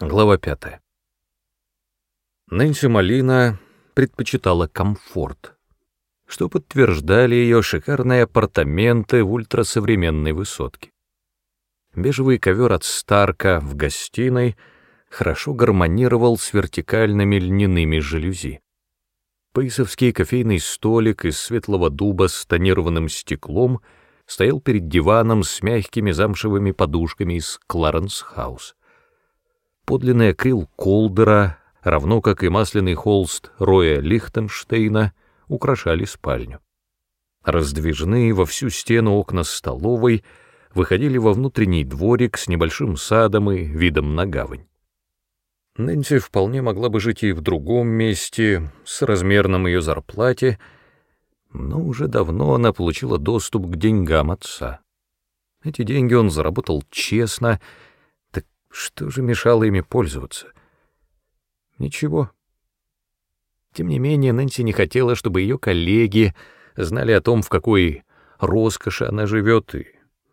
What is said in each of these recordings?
Глава пятая. Нэнси Малина предпочитала комфорт, что подтверждали ее шикарные апартаменты в ультрасовременной высотке. Бежевый ковер от Старка в гостиной хорошо гармонировал с вертикальными льняными жалюзи. Пейсовский кофейный столик из светлого дуба с тонированным стеклом стоял перед диваном с мягкими замшевыми подушками из Кларенс Хаус подлинный акрил Колдера, равно как и масляный холст Роя Лихтенштейна, украшали спальню. Раздвижные во всю стену окна столовой выходили во внутренний дворик с небольшим садом и видом на гавань. Нэнси вполне могла бы жить и в другом месте, с размерным ее зарплате, но уже давно она получила доступ к деньгам отца. Эти деньги он заработал честно — что же мешало ими пользоваться? Ничего. Тем не менее, Нэнси не хотела, чтобы ее коллеги знали о том, в какой роскоши она живет, и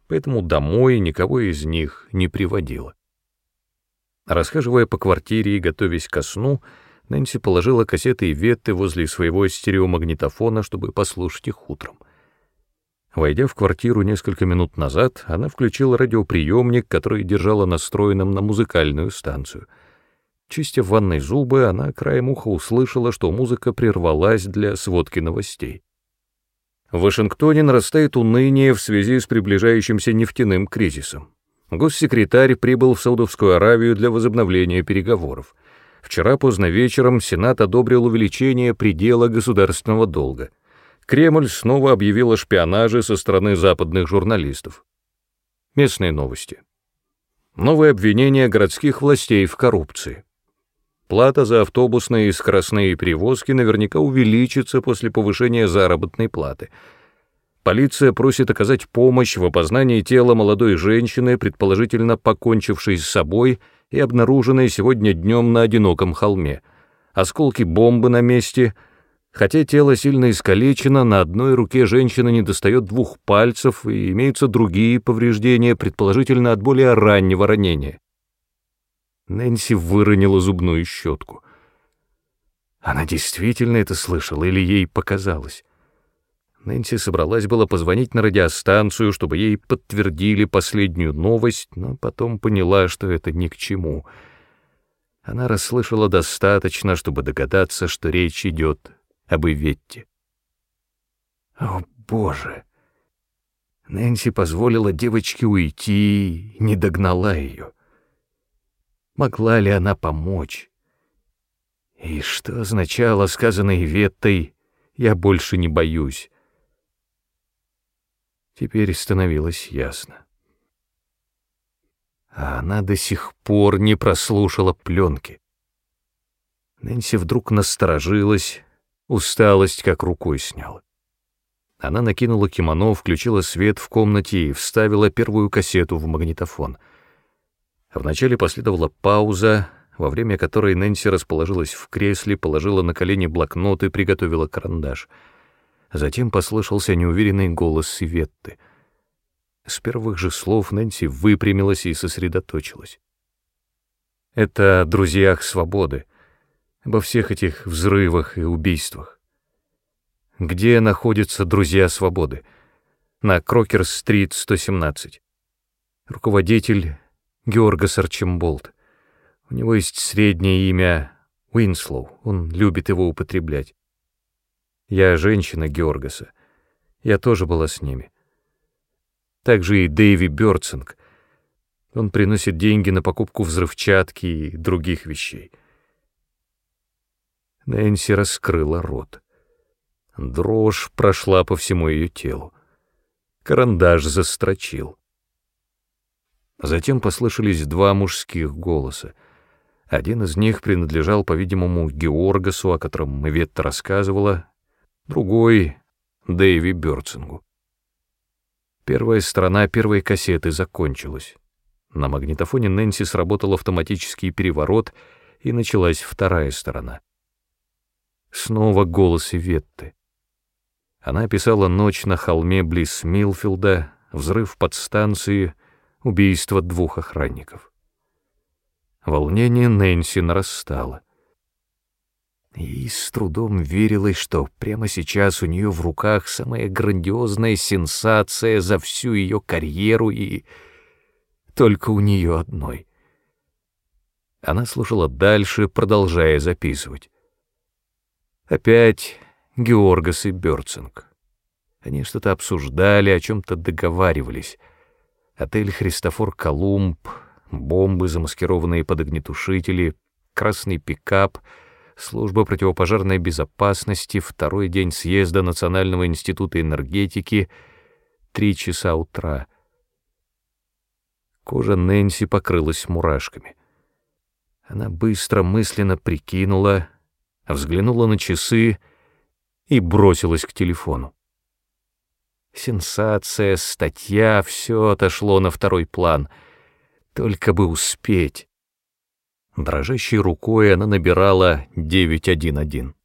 поэтому домой никого из них не приводила. Расхаживая по квартире и готовясь ко сну, Нэнси положила кассеты и ветты возле своего стереомагнитофона, чтобы послушать их утром. Войдя в квартиру несколько минут назад, она включила радиоприемник, который держала настроенным на музыкальную станцию. Чистя в ванной зубы, она краем уха услышала, что музыка прервалась для сводки новостей. В Вашингтоне нарастает уныние в связи с приближающимся нефтяным кризисом. Госсекретарь прибыл в Саудовскую Аравию для возобновления переговоров. Вчера поздно вечером Сенат одобрил увеличение предела государственного долга — Кремль снова объявил о шпионаже со стороны западных журналистов. Местные новости. Новые обвинения городских властей в коррупции. Плата за автобусные и скоростные перевозки наверняка увеличится после повышения заработной платы. Полиция просит оказать помощь в опознании тела молодой женщины, предположительно покончившей с собой и обнаруженной сегодня днем на одиноком холме. Осколки бомбы на месте — Хотя тело сильно искалечено, на одной руке женщина недостает двух пальцев и имеются другие повреждения, предположительно от более раннего ранения. Нэнси выронила зубную щетку. Она действительно это слышала или ей показалось? Нэнси собралась было позвонить на радиостанцию, чтобы ей подтвердили последнюю новость, но потом поняла, что это ни к чему. Она расслышала достаточно, чтобы догадаться, что речь идет об Иветте. О, Боже! Нэнси позволила девочке уйти, не догнала ее. Могла ли она помочь? И что означало сказанное Иветтой «я больше не боюсь»? Теперь становилось ясно. А она до сих пор не прослушала пленки. Нэнси вдруг насторожилась, Усталость как рукой сняла. Она накинула кимоно, включила свет в комнате и вставила первую кассету в магнитофон. Вначале последовала пауза, во время которой Нэнси расположилась в кресле, положила на колени блокнот и приготовила карандаш. Затем послышался неуверенный голос Светты. С первых же слов Нэнси выпрямилась и сосредоточилась. «Это о друзьях свободы», обо всех этих взрывах и убийствах. Где находятся друзья свободы? На Крокер-стрит, 117. Руководитель Георгас Арчимболд. У него есть среднее имя Уинслоу, он любит его употреблять. Я женщина Георгаса. Я тоже была с ними. Также и Дэйви Бёрдсинг. Он приносит деньги на покупку взрывчатки и других вещей. Нэнси раскрыла рот. Дрожь прошла по всему ее телу. Карандаш застрочил. Затем послышались два мужских голоса. Один из них принадлежал, по-видимому, Георгасу, о котором Иветта рассказывала, другой — Дэйви Бёрцингу. Первая сторона первой кассеты закончилась. На магнитофоне Нэнси сработал автоматический переворот, и началась вторая сторона. Снова голос Иветты. Она описала ночь на холме близ Милфилда, взрыв подстанции, убийство двух охранников. Волнение Нэнси нарастало. И с трудом верилось, что прямо сейчас у нее в руках самая грандиозная сенсация за всю ее карьеру и только у нее одной. Она слушала дальше, продолжая записывать. Опять Георгас и Бёрцинг. Они что-то обсуждали, о чем-то договаривались. Отель «Христофор Колумб», бомбы, замаскированные под огнетушители, красный пикап — служба противопожарной безопасности, второй день съезда Национального института энергетики, три часа утра. Кожа Нэнси покрылась мурашками. Она быстро мысленно прикинула, взглянула на часы и бросилась к телефону. Сенсация, статья — все отошло на второй план. Только бы успеть. Дрожащей рукой она набирала 911.